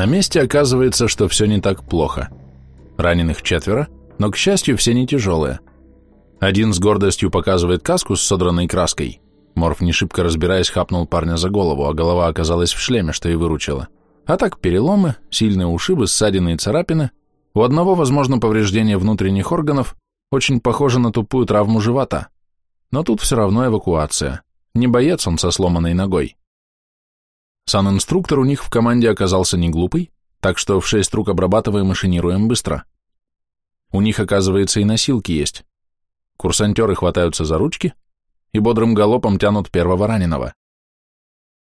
На месте оказывается, что все не так плохо. Раненых четверо, но, к счастью, все не тяжелые. Один с гордостью показывает каску с содранной краской. Морф, не шибко разбираясь, хапнул парня за голову, а голова оказалась в шлеме, что и выручила. А так переломы, сильные ушибы, ссадины и царапины. У одного, возможно, повреждение внутренних органов, очень похоже на тупую травму живота. Но тут все равно эвакуация. Не боец он со сломанной ногой. Сан-инструктор у них в команде оказался не глупый, так что в шесть рук обрабатываем и машинируем быстро. У них, оказывается, и носилки есть. Курсантеры хватаются за ручки и бодрым галопом тянут первого раненого.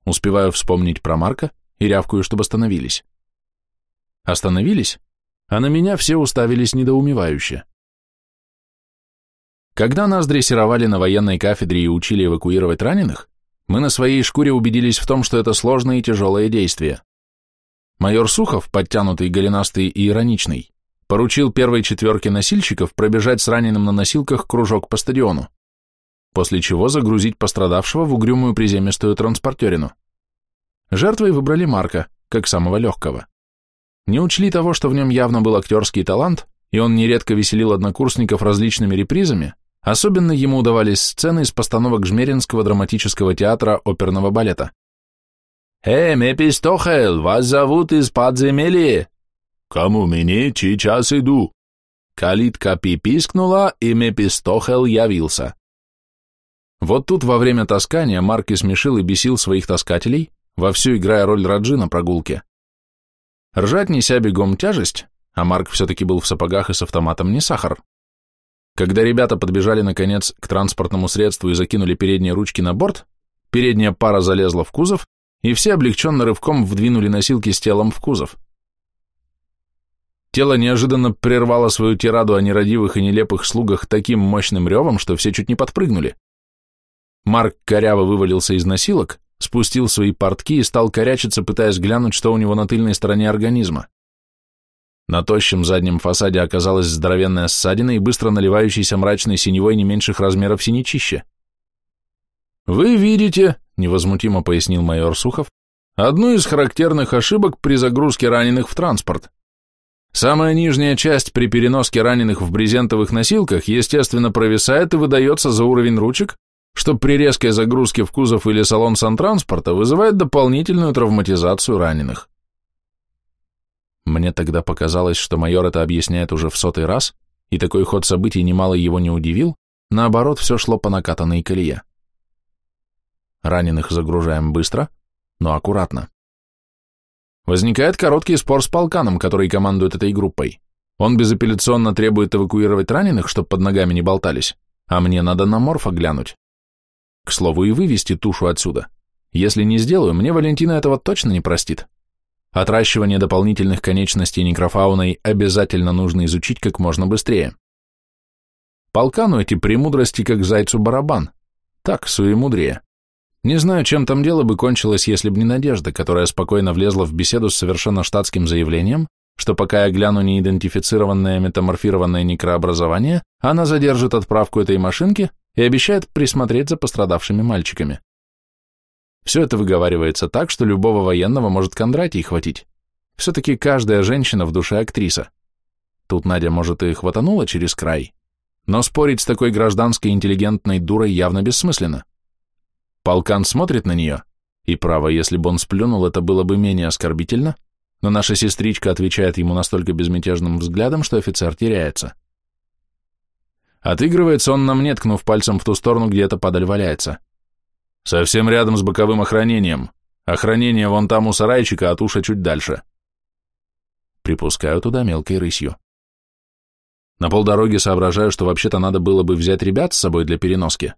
Успеваю вспомнить про Марка и рявкую, чтобы остановились. Остановились, а на меня все уставились недоумевающе. Когда нас дрессировали на военной кафедре и учили эвакуировать раненых, мы на своей шкуре убедились в том, что это сложное и тяжелое действие. Майор Сухов, подтянутый, голенастый и ироничный, поручил первой четверке носильщиков пробежать с раненым на носилках кружок по стадиону, после чего загрузить пострадавшего в угрюмую приземистую транспортерину. Жертвой выбрали Марка, как самого легкого. Не учли того, что в нем явно был актерский талант, и он нередко веселил однокурсников различными репризами, Особенно ему удавались сцены из постановок Жмеринского драматического театра оперного балета. «Эй, Мепистохел, вас зовут из подземелья!» «Кому мне? Сейчас иду!» Калитка пипискнула, и Мепистохел явился. Вот тут во время таскания Марк смешил и бесил своих таскателей, вовсю играя роль Раджи на прогулке. Ржать, неся бегом тяжесть, а Марк все-таки был в сапогах и с автоматом не сахар, когда ребята подбежали, наконец, к транспортному средству и закинули передние ручки на борт, передняя пара залезла в кузов, и все облегченно рывком вдвинули носилки с телом в кузов. Тело неожиданно прервало свою тираду о нерадивых и нелепых слугах таким мощным ревом, что все чуть не подпрыгнули. Марк коряво вывалился из носилок, спустил свои портки и стал корячиться, пытаясь глянуть, что у него на тыльной стороне организма. На тощем заднем фасаде оказалась здоровенная ссадина и быстро наливающийся мрачной синевой не меньших размеров синячище. «Вы видите», — невозмутимо пояснил майор Сухов, одну из характерных ошибок при загрузке раненых в транспорт. Самая нижняя часть при переноске раненых в брезентовых носилках естественно провисает и выдается за уровень ручек, что при резкой загрузке в кузов или салон сантранспорта вызывает дополнительную травматизацию раненых. Мне тогда показалось, что майор это объясняет уже в сотый раз, и такой ход событий немало его не удивил, наоборот, все шло по накатанной колее. Раненых загружаем быстро, но аккуратно. Возникает короткий спор с полканом, который командует этой группой. Он безапелляционно требует эвакуировать раненых, чтобы под ногами не болтались, а мне надо на морфа глянуть. К слову, и вывести тушу отсюда. Если не сделаю, мне Валентина этого точно не простит. Отращивание дополнительных конечностей некрофауной обязательно нужно изучить как можно быстрее. Полкану эти премудрости как зайцу барабан. Так, суемудрее. Не знаю, чем там дело бы кончилось, если бы не Надежда, которая спокойно влезла в беседу с совершенно штатским заявлением, что пока я гляну неидентифицированное метаморфированное некрообразование, она задержит отправку этой машинки и обещает присмотреть за пострадавшими мальчиками. Все это выговаривается так, что любого военного может Кондратий хватить. Все-таки каждая женщина в душе актриса. Тут Надя, может, и хватанула через край, но спорить с такой гражданской интеллигентной дурой явно бессмысленно. Полкан смотрит на нее, и право, если бы он сплюнул, это было бы менее оскорбительно, но наша сестричка отвечает ему настолько безмятежным взглядом, что офицер теряется. Отыгрывается он на мне, ткнув пальцем в ту сторону, где эта падаль валяется. Совсем рядом с боковым охранением. Охранение вон там у сарайчика, а туша чуть дальше. Припускаю туда мелкой рысью. На полдороги соображаю, что вообще-то надо было бы взять ребят с собой для переноски.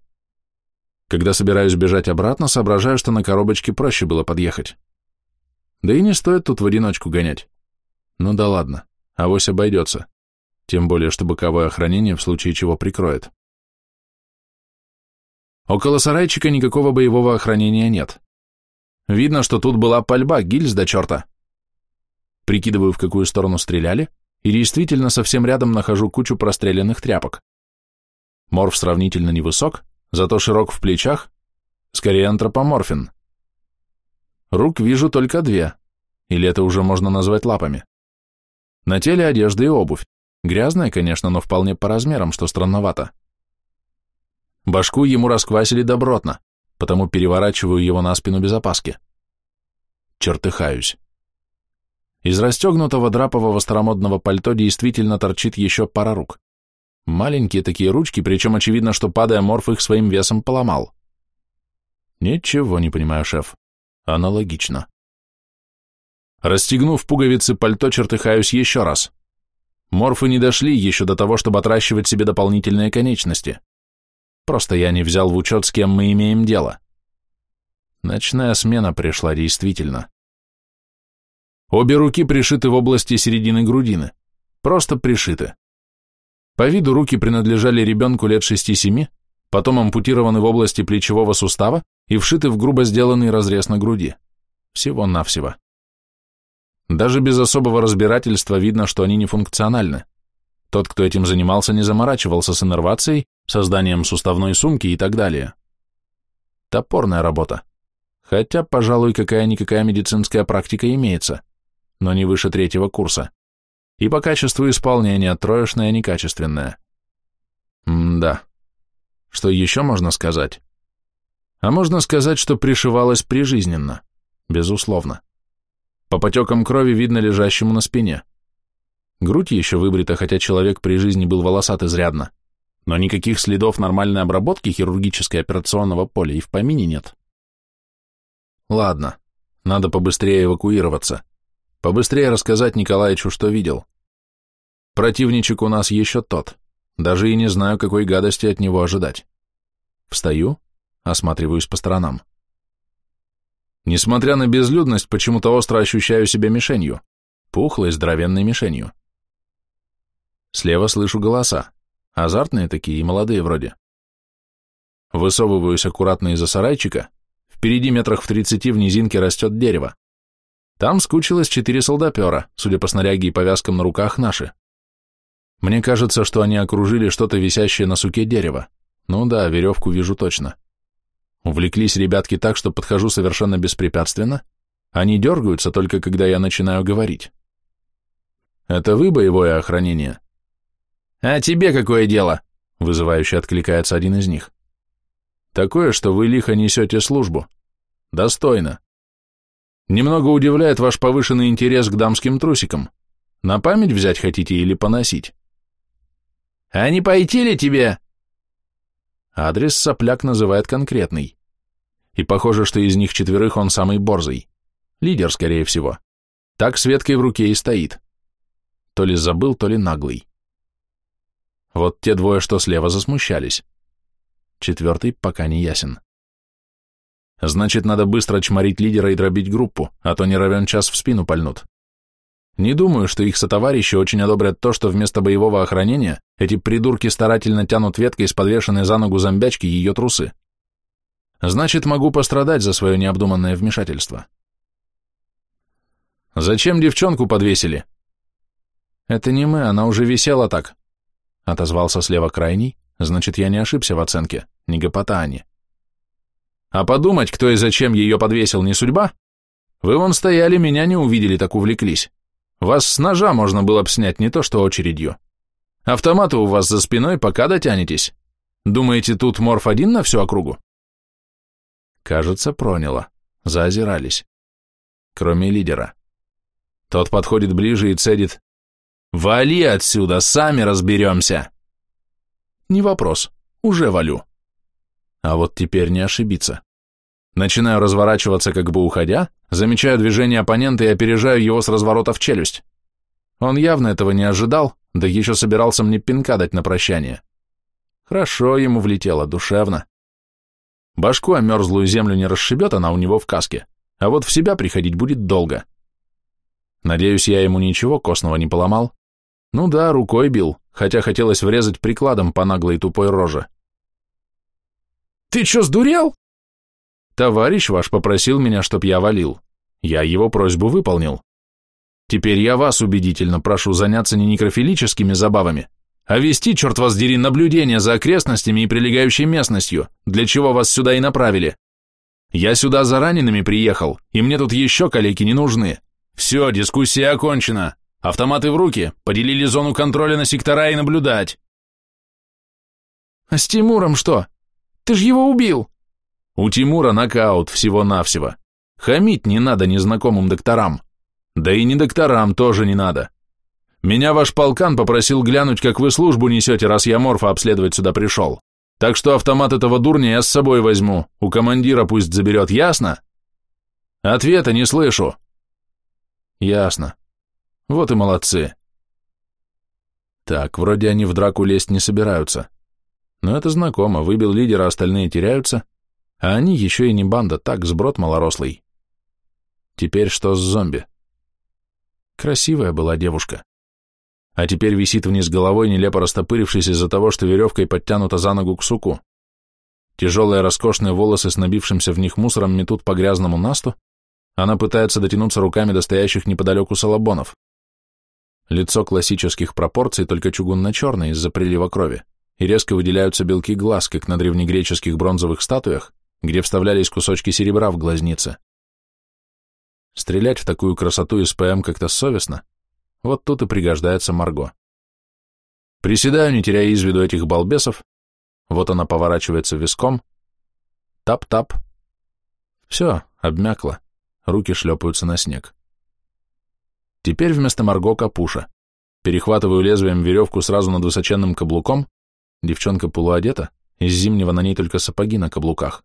Когда собираюсь бежать обратно, соображаю, что на коробочке проще было подъехать. Да и не стоит тут в одиночку гонять. Ну да ладно, авось обойдется. Тем более, что боковое охранение в случае чего прикроет. Около сарайчика никакого боевого охранения нет. Видно, что тут была пальба, гильз до черта. Прикидываю, в какую сторону стреляли, и действительно совсем рядом нахожу кучу простреленных тряпок. Морф сравнительно невысок, зато широк в плечах, скорее антропоморфен. Рук вижу только две, Или это уже можно назвать лапами? На теле одежда и обувь. Грязная, конечно, но вполне по размерам, что странновато. Башку ему расквасили добротно, потому переворачиваю его на спину без опаски. Чертыхаюсь. Из расстегнутого драпового старомодного пальто действительно торчит еще пара рук. Маленькие такие ручки, причем очевидно, что падая морф их своим весом поломал. Ничего не понимаю, шеф. Аналогично. Расстегнув пуговицы пальто, чертыхаюсь еще раз. Морфы не дошли еще до того, чтобы отращивать себе дополнительные конечности. Просто я не взял в учет, с кем мы имеем дело. Ночная смена пришла действительно. Обе руки пришиты в области середины грудины. Просто пришиты. По виду руки принадлежали ребенку лет 6-7, потом ампутированы в области плечевого сустава и вшиты в грубо сделанный разрез на груди. Всего-навсего. Даже без особого разбирательства видно, что они нефункциональны. Тот, кто этим занимался, не заморачивался с иннервацией, созданием суставной сумки и так далее. Топорная работа. Хотя, пожалуй, какая-никакая медицинская практика имеется, но не выше третьего курса. И по качеству исполнения троечная некачественная. М-да. Что еще можно сказать? А можно сказать, что пришивалась прижизненно. Безусловно. По потекам крови видно лежащему на спине. Грудь еще выбрита, хотя человек при жизни был волосат изрядно. Но никаких следов нормальной обработки хирургической операционного поля и в помине нет. Ладно, надо побыстрее эвакуироваться. Побыстрее рассказать Николаевичу, что видел. Противничек у нас еще тот. Даже и не знаю, какой гадости от него ожидать. Встаю, осматриваюсь по сторонам. Несмотря на безлюдность, почему-то остро ощущаю себя мишенью, пухлой, здоровенной мишенью. Слева слышу голоса, азартные такие и молодые вроде. Высовываюсь аккуратно из-за сарайчика, впереди метрах в тридцати в низинке растет дерево. Там скучилось четыре солдапера, судя по снаряге и повязкам на руках, наши. Мне кажется, что они окружили что-то висящее на суке дерева. Ну да, веревку вижу точно. Увлеклись ребятки так, что подхожу совершенно беспрепятственно. Они дергаются только когда я начинаю говорить. «Это вы боевое охранение?» «А тебе какое дело?» — вызывающе откликается один из них. «Такое, что вы лихо несете службу. Достойно. Немного удивляет ваш повышенный интерес к дамским трусикам. На память взять хотите или поносить?» «А не пойти ли тебе?» Адрес сопляк называет конкретный. И похоже, что из них четверых он самый борзый. Лидер, скорее всего. Так с веткой в руке и стоит. То ли забыл, то ли наглый. Вот те двое, что слева, засмущались. Четвертый пока не ясен. Значит, надо быстро чморить лидера и дробить группу, а то не равен час в спину пальнут. Не думаю, что их сотоварищи очень одобрят то, что вместо боевого охранения эти придурки старательно тянут веткой с подвешенной за ногу зомбячки ее трусы. Значит, могу пострадать за свое необдуманное вмешательство. «Зачем девчонку подвесили?» «Это не мы, она уже висела так», — отозвался слева крайний, значит, я не ошибся в оценке, не гопота они. «А подумать, кто и зачем ее подвесил, не судьба? Вы вон стояли, меня не увидели, так увлеклись. Вас с ножа можно было бы снять, не то что очередью. Автоматы у вас за спиной, пока дотянетесь. Думаете, тут морф один на всю округу? Кажется, проняло. Заозирались. Кроме лидера. Тот подходит ближе и цедит. «Вали отсюда, сами разберемся!» Не вопрос, уже валю. А вот теперь не ошибиться. Начинаю разворачиваться, как бы уходя, замечаю движение оппонента и опережаю его с разворота в челюсть. Он явно этого не ожидал, да еще собирался мне пинка дать на прощание. Хорошо ему влетело, душевно. Башку о мерзлую землю не расшибет, она у него в каске, а вот в себя приходить будет долго. Надеюсь, я ему ничего костного не поломал. Ну да, рукой бил, хотя хотелось врезать прикладом по наглой тупой роже. «Ты чё, сдурел?» Товарищ ваш попросил меня, чтоб я валил. Я его просьбу выполнил. Теперь я вас убедительно прошу заняться не некрофилическими забавами, а вести, черт вас дери, наблюдение за окрестностями и прилегающей местностью, для чего вас сюда и направили. Я сюда за ранеными приехал, и мне тут еще калеки не нужны. Все, дискуссия окончена. Автоматы в руки, поделили зону контроля на сектора и наблюдать. А с Тимуром что? Ты ж его убил. У Тимура нокаут всего-навсего. Хамить не надо незнакомым докторам. Да и не докторам тоже не надо. Меня ваш полкан попросил глянуть, как вы службу несете, раз я морфа обследовать сюда пришел. Так что автомат этого дурня я с собой возьму, у командира пусть заберет, ясно? Ответа не слышу. Ясно. Вот и молодцы. Так, вроде они в драку лезть не собираются. Но это знакомо, выбил лидера, остальные теряются, а они еще и не банда, так, сброд малорослый. Теперь что с зомби? Красивая была девушка. А теперь висит вниз головой, нелепо растопырившись из-за того, что веревкой подтянута за ногу к суку. Тяжелые роскошные волосы с набившимся в них мусором метут по грязному насту, она пытается дотянуться руками до стоящих неподалеку салабонов. Лицо классических пропорций, только чугунно-черное из-за прилива крови, и резко выделяются белки глаз, как на древнегреческих бронзовых статуях, где вставлялись кусочки серебра в глазницы. Стрелять в такую красоту из ПМ как-то совестно, вот тут и пригождается Марго. Приседаю, не теряя из виду этих балбесов, вот она поворачивается виском, тап-тап, все, обмякла руки шлепаются на снег. Теперь вместо Марго капуша. Перехватываю лезвием веревку сразу над высоченным каблуком, девчонка полуодета, из зимнего на ней только сапоги на каблуках.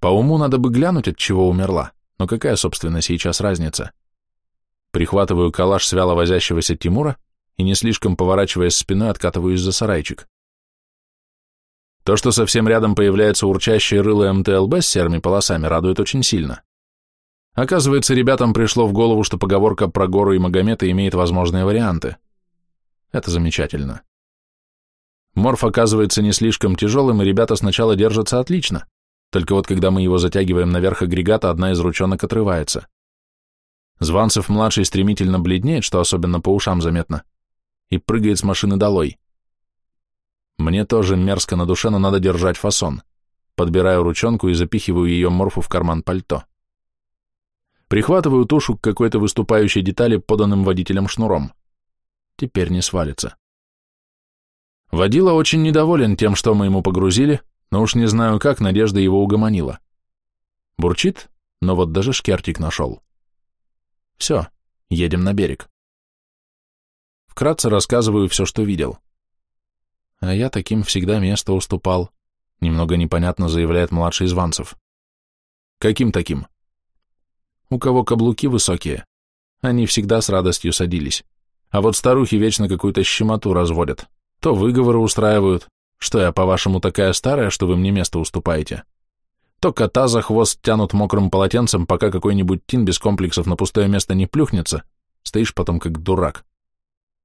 По уму надо бы глянуть, от чего умерла, но какая, собственно, сейчас разница? Прихватываю калаш с вяло возящегося Тимура и, не слишком поворачиваясь спиной, откатываюсь за сарайчик. То, что совсем рядом появляется урчащее рыло МТЛБ с серыми полосами, радует очень сильно. Оказывается, ребятам пришло в голову, что поговорка про гору и Магомета имеет возможные варианты. Это замечательно. Морф оказывается не слишком тяжелым, и ребята сначала держатся отлично. Только вот когда мы его затягиваем наверх агрегата, одна из ручонок отрывается. Званцев-младший стремительно бледнеет, что особенно по ушам заметно, и прыгает с машины долой. Мне тоже мерзко на душе, но надо держать фасон. Подбираю ручонку и запихиваю ее морфу в карман пальто. Прихватываю тушу к какой-то выступающей детали поданным водителем шнуром. Теперь не свалится. Водила очень недоволен тем, что мы ему погрузили, но уж не знаю как, надежда его угомонила. Бурчит, но вот даже шкертик нашел. Все, едем на берег. Вкратце рассказываю все, что видел. А я таким всегда место уступал, немного непонятно заявляет младший Званцев. Каким таким? У кого каблуки высокие. Они всегда с радостью садились. А вот старухи вечно какую-то щемоту разводят. То выговоры устраивают, что я, по-вашему, такая старая, что вы мне место уступаете. То кота за хвост тянут мокрым полотенцем, пока какой-нибудь тин без комплексов на пустое место не плюхнется, стоишь потом как дурак.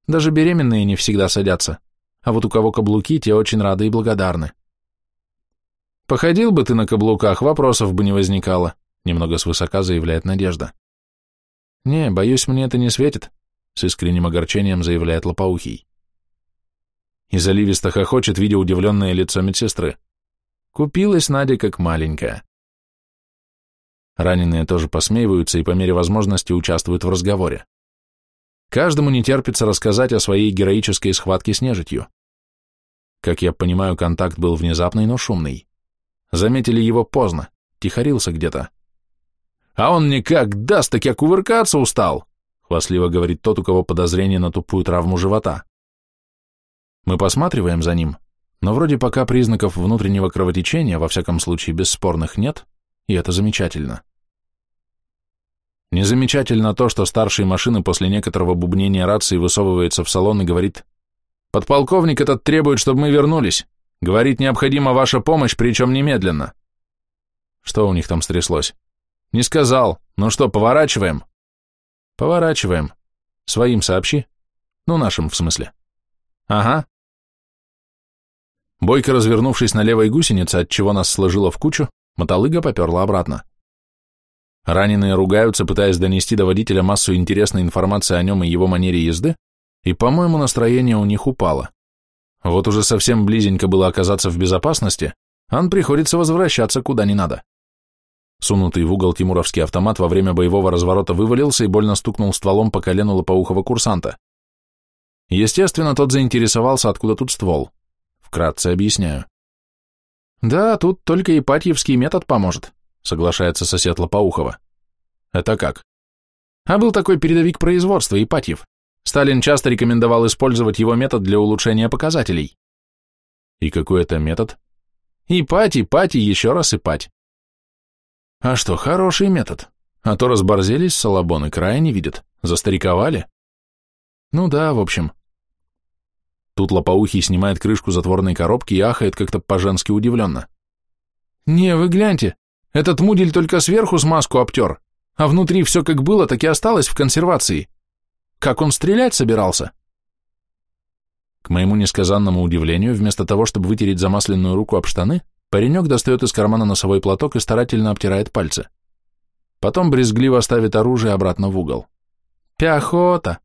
Даже беременные не всегда садятся, а вот у кого каблуки, те очень рады и благодарны. Походил бы ты на каблуках, вопросов бы не возникало. Немного свысока заявляет Надежда. «Не, боюсь, мне это не светит», — с искренним огорчением заявляет Лопоухий. И заливисто хохочет, видя удивленное лицо медсестры. Купилась Надя как маленькая. Раненые тоже посмеиваются и по мере возможности участвуют в разговоре. Каждому не терпится рассказать о своей героической схватке с нежитью. Как я понимаю, контакт был внезапный, но шумный. Заметили его поздно, тихорился где-то. А он никак даст, так я кувыркаться устал, хвастливо говорит тот, у кого подозрение на тупую травму живота. Мы посматриваем за ним, но вроде пока признаков внутреннего кровотечения, во всяком случае бесспорных, нет, и это замечательно. Незамечательно то, что старший машины после некоторого бубнения рации высовывается в салон и говорит «Подполковник этот требует, чтобы мы вернулись. Говорит, необходима ваша помощь, причем немедленно». Что у них там стряслось? Не сказал. Ну что, поворачиваем? Поворачиваем. Своим сообщи. Ну, нашим, в смысле. Ага. Бойко развернувшись на левой гусенице, от чего нас сложило в кучу, мотолыга поперла обратно. Раненые ругаются, пытаясь донести до водителя массу интересной информации о нем и его манере езды, и, по-моему, настроение у них упало. Вот уже совсем близенько было оказаться в безопасности, а он приходится возвращаться куда не надо. Сунутый в угол тимуровский автомат во время боевого разворота вывалился и больно стукнул стволом по колену лопоухого курсанта. Естественно, тот заинтересовался, откуда тут ствол. Вкратце объясняю. «Да, тут только Ипатьевский метод поможет», — соглашается сосед Лопоухова. «Это как?» «А был такой передовик производства, Ипатьев. Сталин часто рекомендовал использовать его метод для улучшения показателей». «И какой это метод?» «Ипать, ипать и еще раз ипать». «А что, хороший метод. А то разборзелись салабоны, края не видят. Застариковали». «Ну да, в общем». Тут лопоухий снимает крышку затворной коробки и ахает как-то по-женски удивленно. «Не, вы гляньте, этот мудель только сверху смазку обтер, а внутри все как было, так и осталось в консервации. Как он стрелять собирался?» К моему несказанному удивлению, вместо того, чтобы вытереть замасленную руку об штаны, паренек достает из кармана носовой платок и старательно обтирает пальцы. Потом брезгливо ставит оружие обратно в угол. «Пяхота!»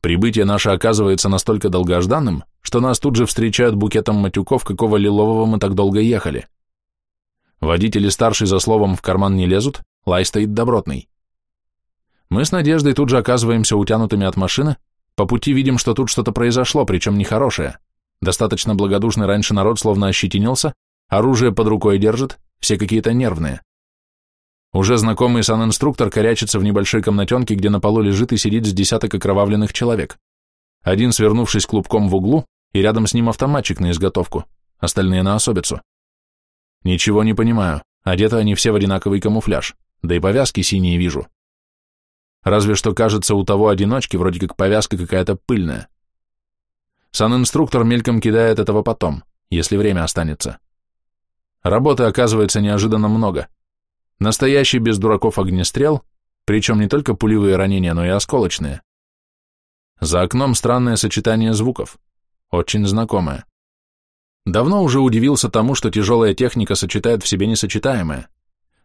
Прибытие наше оказывается настолько долгожданным, что нас тут же встречают букетом матюков, какого лилового мы так долго ехали. Водители старший за словом в карман не лезут, лай стоит добротный. Мы с Надеждой тут же оказываемся утянутыми от машины, по пути видим, что тут что-то произошло, причем нехорошее. Достаточно благодушный раньше народ словно ощетинился, оружие под рукой держит, все какие-то нервные. Уже знакомый санинструктор корячится в небольшой комнатенке, где на полу лежит и сидит с десяток окровавленных человек. Один, свернувшись клубком в углу, и рядом с ним автоматчик на изготовку, остальные на особицу. Ничего не понимаю, одеты они все в одинаковый камуфляж, да и повязки синие вижу. Разве что кажется, у того одиночки вроде как повязка какая-то пыльная. Санинструктор мельком кидает этого потом, если время останется. Работы оказывается неожиданно много – Настоящий без дураков огнестрел, причем не только пулевые ранения, но и осколочные. За окном странное сочетание звуков, очень знакомое. Давно уже удивился тому, что тяжелая техника сочетает в себе несочетаемое.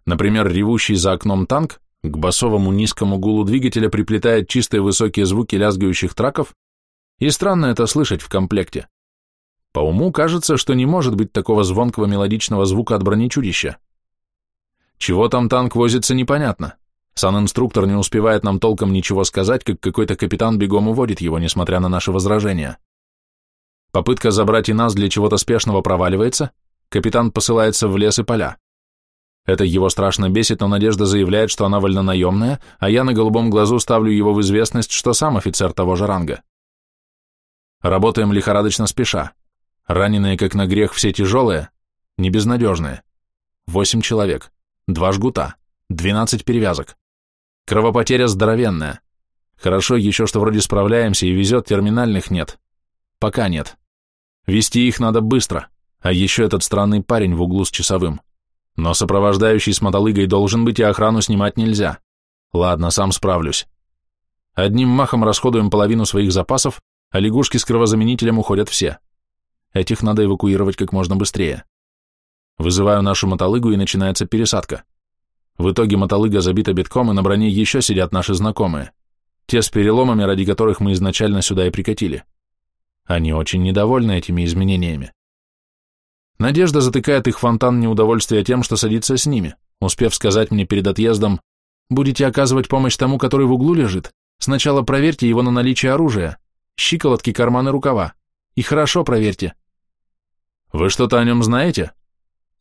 Например, ревущий за окном танк к басовому низкому гулу двигателя приплетает чистые высокие звуки лязгающих траков, и странно это слышать в комплекте. По уму кажется, что не может быть такого звонкого мелодичного звука от бронечудища. Чего там танк возится, непонятно. Сан-инструктор не успевает нам толком ничего сказать, как какой-то капитан бегом уводит его, несмотря на наши возражения. Попытка забрать и нас для чего-то спешного проваливается, капитан посылается в лес и поля. Это его страшно бесит, но Надежда заявляет, что она вольнонаемная, а я на голубом глазу ставлю его в известность, что сам офицер того же ранга. Работаем лихорадочно спеша. Раненые, как на грех, все тяжелые, не безнадежные. Восемь человек. Два жгута, двенадцать перевязок. Кровопотеря здоровенная. Хорошо еще, что вроде справляемся и везет, терминальных нет. Пока нет. Вести их надо быстро, а еще этот странный парень в углу с часовым. Но сопровождающий с мотолыгой должен быть, и охрану снимать нельзя. Ладно, сам справлюсь. Одним махом расходуем половину своих запасов, а лягушки с кровозаменителем уходят все. Этих надо эвакуировать как можно быстрее. Вызываю нашу мотолыгу, и начинается пересадка. В итоге мотолыга забита битком, и на броне еще сидят наши знакомые. Те с переломами, ради которых мы изначально сюда и прикатили. Они очень недовольны этими изменениями. Надежда затыкает их фонтан неудовольствия тем, что садится с ними, успев сказать мне перед отъездом, «Будете оказывать помощь тому, который в углу лежит? Сначала проверьте его на наличие оружия, щиколотки, карманы, рукава. И хорошо проверьте». «Вы что-то о нем знаете?»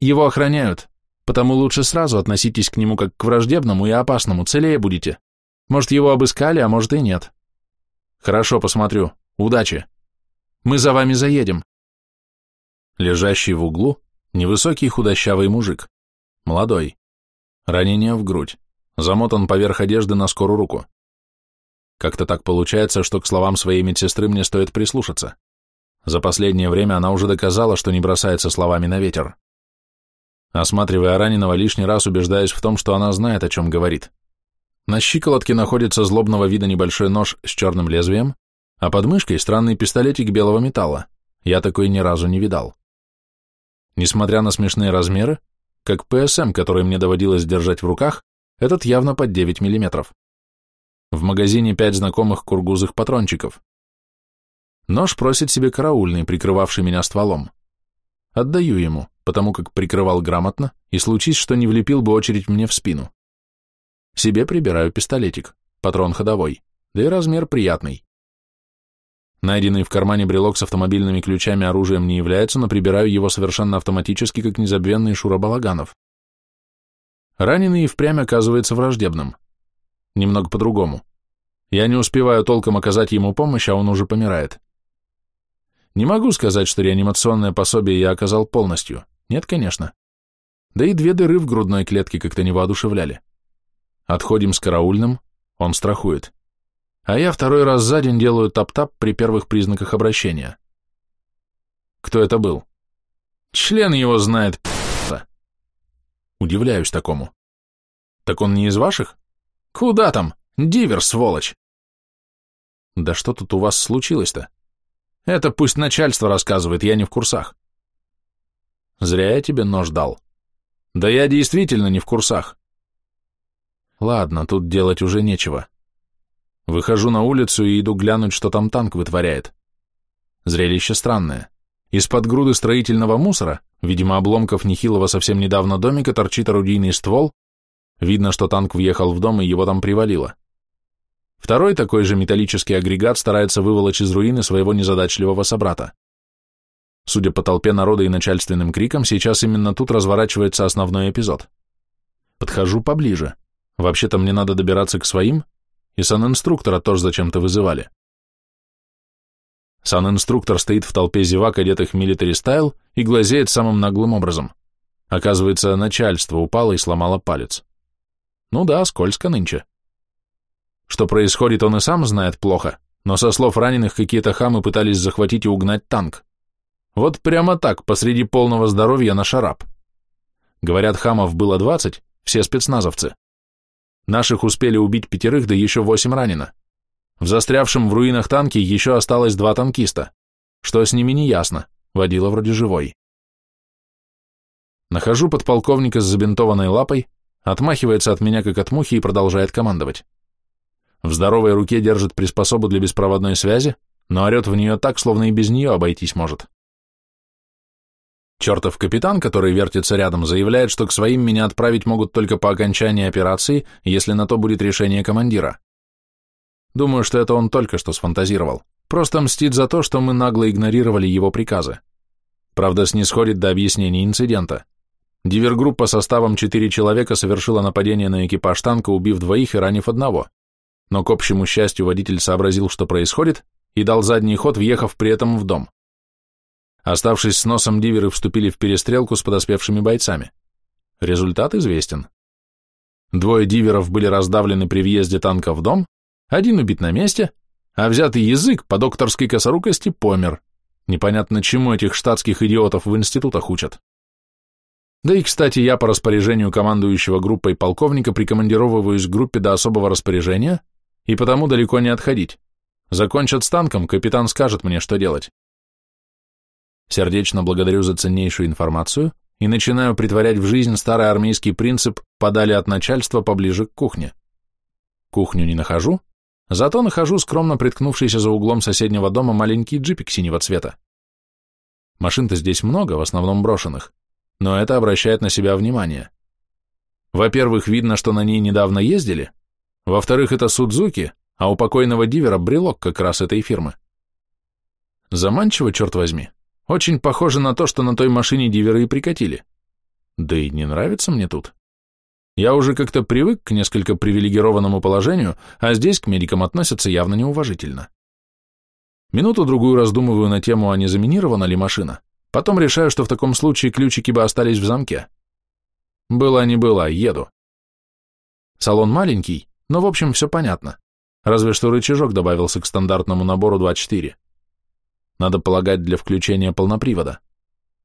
Его охраняют, потому лучше сразу относитесь к нему как к враждебному и опасному, целее будете. Может, его обыскали, а может и нет. Хорошо, посмотрю. Удачи. Мы за вами заедем. Лежащий в углу невысокий худощавый мужик. Молодой. Ранение в грудь. Замотан поверх одежды на скорую руку. Как-то так получается, что к словам своей медсестры мне стоит прислушаться. За последнее время она уже доказала, что не бросается словами на ветер. Осматривая раненого, лишний раз убеждаясь в том, что она знает, о чем говорит. На щиколотке находится злобного вида небольшой нож с черным лезвием, а под мышкой странный пистолетик белого металла. Я такой ни разу не видал. Несмотря на смешные размеры, как ПСМ, который мне доводилось держать в руках, этот явно под 9 мм. В магазине пять знакомых кургузых патрончиков. Нож просит себе караульный, прикрывавший меня стволом. Отдаю ему потому как прикрывал грамотно, и случись, что не влепил бы очередь мне в спину. Себе прибираю пистолетик, патрон ходовой, да и размер приятный. Найденный в кармане брелок с автомобильными ключами оружием не является, но прибираю его совершенно автоматически, как незабвенный Шура Балаганов. Раненый и впрямь оказывается враждебным. Немного по-другому. Я не успеваю толком оказать ему помощь, а он уже помирает. Не могу сказать, что реанимационное пособие я оказал полностью. Нет, конечно. Да и две дыры в грудной клетке как-то не воодушевляли. Отходим с караульным, он страхует. А я второй раз за день делаю тап-тап при первых признаках обращения. Кто это был? Член его знает. Удивляюсь такому. Так он не из ваших? Куда там? Дивер, сволочь. Да что тут у вас случилось-то? Это пусть начальство рассказывает, я не в курсах. Зря я тебе нож дал. Да я действительно не в курсах. Ладно, тут делать уже нечего. Выхожу на улицу и иду глянуть, что там танк вытворяет. Зрелище странное. Из-под груды строительного мусора, видимо, обломков нехилого совсем недавно домика, торчит орудийный ствол. Видно, что танк въехал в дом и его там привалило. Второй такой же металлический агрегат старается выволочь из руины своего незадачливого собрата. Судя по толпе народа и начальственным крикам, сейчас именно тут разворачивается основной эпизод. Подхожу поближе. Вообще-то мне надо добираться к своим, и санинструктора тоже зачем-то вызывали. Санинструктор стоит в толпе зевак, одетых в милитари стайл, и глазеет самым наглым образом. Оказывается, начальство упало и сломало палец. Ну да, скользко нынче. Что происходит, он и сам знает плохо, но со слов раненых какие-то хамы пытались захватить и угнать танк. Вот прямо так, посреди полного здоровья на шарап. Говорят, хамов было 20, все спецназовцы. Наших успели убить пятерых, да еще восемь ранено. В застрявшем в руинах танке еще осталось два танкиста. Что с ними не ясно, водила вроде живой. Нахожу подполковника с забинтованной лапой, отмахивается от меня как от мухи и продолжает командовать. В здоровой руке держит приспособу для беспроводной связи, но орет в нее так, словно и без нее обойтись может. Чертов капитан, который вертится рядом, заявляет, что к своим меня отправить могут только по окончании операции, если на то будет решение командира. Думаю, что это он только что сфантазировал. Просто мстит за то, что мы нагло игнорировали его приказы. Правда, снисходит до объяснения инцидента. Дивергруппа составом четыре человека совершила нападение на экипаж танка, убив двоих и ранив одного но к общему счастью водитель сообразил, что происходит, и дал задний ход, въехав при этом в дом. Оставшись с носом, диверы вступили в перестрелку с подоспевшими бойцами. Результат известен. Двое диверов были раздавлены при въезде танка в дом, один убит на месте, а взятый язык по докторской косорукости помер. Непонятно, чему этих штатских идиотов в институтах учат. Да и, кстати, я по распоряжению командующего группой полковника прикомандировываюсь к группе до особого распоряжения, и потому далеко не отходить. Закончат с танком, капитан скажет мне, что делать. Сердечно благодарю за ценнейшую информацию и начинаю притворять в жизнь старый армейский принцип «подали от начальства поближе к кухне». Кухню не нахожу, зато нахожу скромно приткнувшийся за углом соседнего дома маленький джипик синего цвета. Машин-то здесь много, в основном брошенных, но это обращает на себя внимание. Во-первых, видно, что на ней недавно ездили, во-вторых, это Судзуки, а у покойного дивера брелок как раз этой фирмы. Заманчиво, черт возьми. Очень похоже на то, что на той машине диверы и прикатили. Да и не нравится мне тут. Я уже как-то привык к несколько привилегированному положению, а здесь к медикам относятся явно неуважительно. Минуту-другую раздумываю на тему, а не заминирована ли машина. Потом решаю, что в таком случае ключики бы остались в замке. Была не была, еду. Салон маленький, но, в общем, все понятно. Разве что рычажок добавился к стандартному набору 2.4. Надо полагать для включения полнопривода.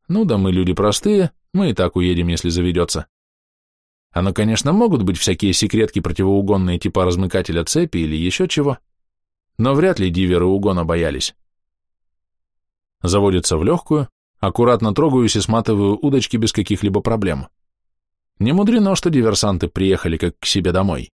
Ну да мы люди простые, мы и так уедем, если заведется. Оно, конечно, могут быть всякие секретки противоугонные типа размыкателя цепи или еще чего, но вряд ли диверы угона боялись. Заводится в легкую, аккуратно трогаюсь и сматываю удочки без каких-либо проблем. Не мудрено, что диверсанты приехали как к себе домой.